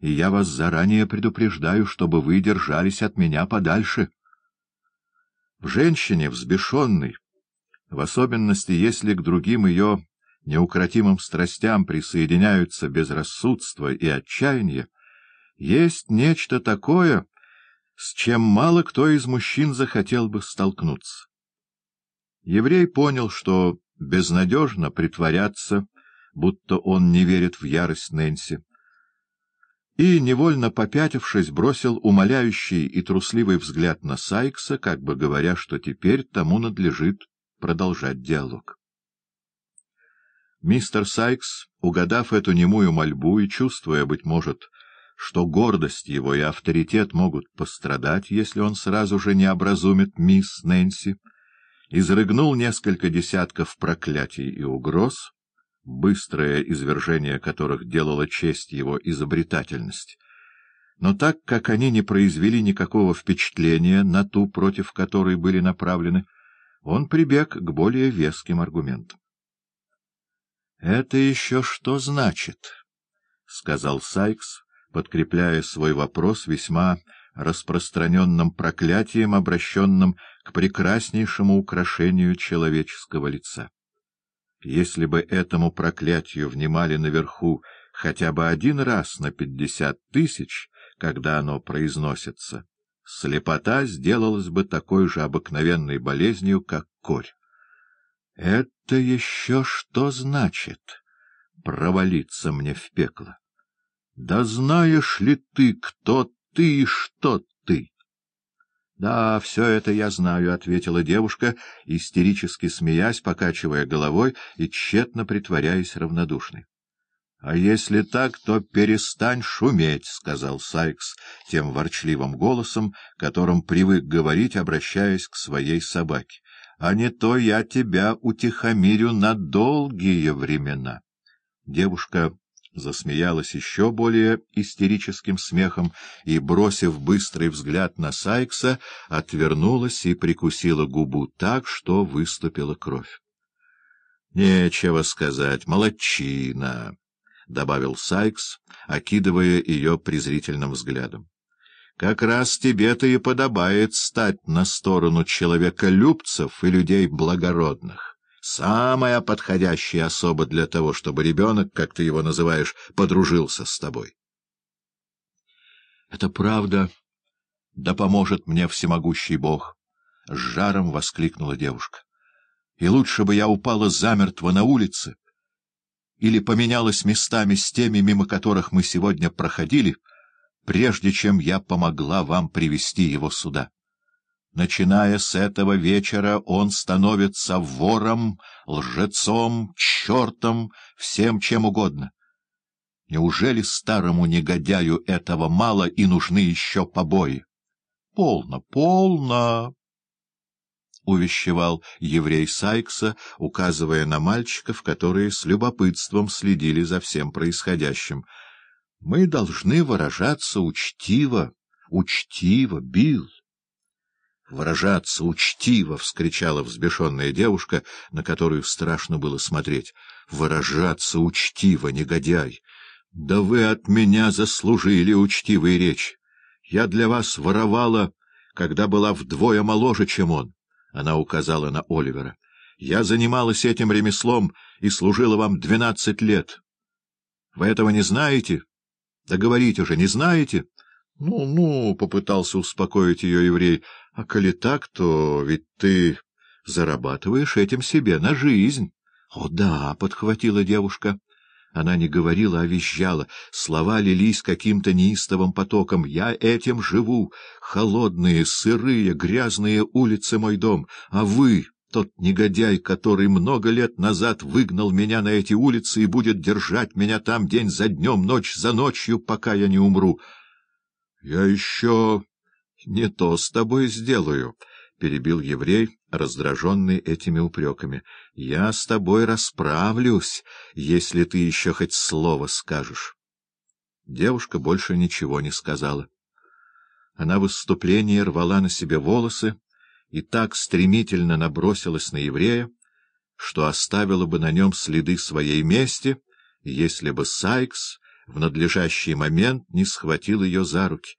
и я вас заранее предупреждаю, чтобы вы держались от меня подальше. В женщине, взбешенной, в особенности, если к другим ее неукротимым страстям присоединяются безрассудство и отчаяние, есть нечто такое, с чем мало кто из мужчин захотел бы столкнуться. Еврей понял, что безнадежно притворяться, будто он не верит в ярость Нэнси, и, невольно попятившись, бросил умоляющий и трусливый взгляд на Сайкса, как бы говоря, что теперь тому надлежит продолжать диалог. Мистер Сайкс, угадав эту немую мольбу и чувствуя, быть может, что гордость его и авторитет могут пострадать, если он сразу же не образумит мисс Нэнси, изрыгнул несколько десятков проклятий и угроз, быстрое извержение которых делало честь его изобретательность. Но так как они не произвели никакого впечатления на ту, против которой были направлены, он прибег к более веским аргументам. — Это еще что значит? — сказал Сайкс, подкрепляя свой вопрос весьма распространенным проклятием, обращенным к прекраснейшему украшению человеческого лица. Если бы этому проклятию внимали наверху хотя бы один раз на пятьдесят тысяч, когда оно произносится, слепота сделалась бы такой же обыкновенной болезнью, как корь. Это еще что значит — провалиться мне в пекло? Да знаешь ли ты, кто ты и что Да, все это я знаю, — ответила девушка, истерически смеясь, покачивая головой и тщетно притворяясь равнодушной. — А если так, то перестань шуметь, — сказал Сайкс тем ворчливым голосом, которым привык говорить, обращаясь к своей собаке. — А не то я тебя утихомирю на долгие времена. Девушка засмеялась еще более истерическим смехом и, бросив быстрый взгляд на Сайкса, отвернулась и прикусила губу так, что выступила кровь. — Нечего сказать, молодчина, — добавил Сайкс, окидывая ее презрительным взглядом. — Как раз тебе-то и подобает стать на сторону человеколюбцев и людей благородных. Самая подходящая особа для того, чтобы ребенок, как ты его называешь, подружился с тобой. — Это правда. Да поможет мне всемогущий Бог! — с жаром воскликнула девушка. — И лучше бы я упала замертво на улице или поменялась местами с теми, мимо которых мы сегодня проходили, прежде чем я помогла вам привести его сюда. Начиная с этого вечера он становится вором, лжецом, чертом, всем чем угодно. Неужели старому негодяю этого мало и нужны еще побои? — Полно, полно! — увещевал еврей Сайкса, указывая на мальчиков, которые с любопытством следили за всем происходящим. — Мы должны выражаться учтиво, учтиво, Билл выражаться учтиво! — вскричала взбешенная девушка, на которую страшно было смотреть. — Выражаться учтиво, негодяй! Да вы от меня заслужили учтивые речь! Я для вас воровала, когда была вдвое моложе, чем он. Она указала на Оливера. Я занималась этим ремеслом и служила вам двенадцать лет. Вы этого не знаете? Да говорите же, не знаете? «Ну, — Ну-ну, — попытался успокоить ее еврей, — а коли так, то ведь ты зарабатываешь этим себе на жизнь. — О, да, — подхватила девушка. Она не говорила, а визжала. Слова лились каким-то неистовым потоком. «Я этим живу. Холодные, сырые, грязные улицы мой дом. А вы, тот негодяй, который много лет назад выгнал меня на эти улицы и будет держать меня там день за днем, ночь за ночью, пока я не умру». — Я еще не то с тобой сделаю, — перебил еврей, раздраженный этими упреками. — Я с тобой расправлюсь, если ты еще хоть слово скажешь. Девушка больше ничего не сказала. Она в выступлении рвала на себе волосы и так стремительно набросилась на еврея, что оставила бы на нем следы своей мести, если бы Сайкс в надлежащий момент не схватил ее за руки.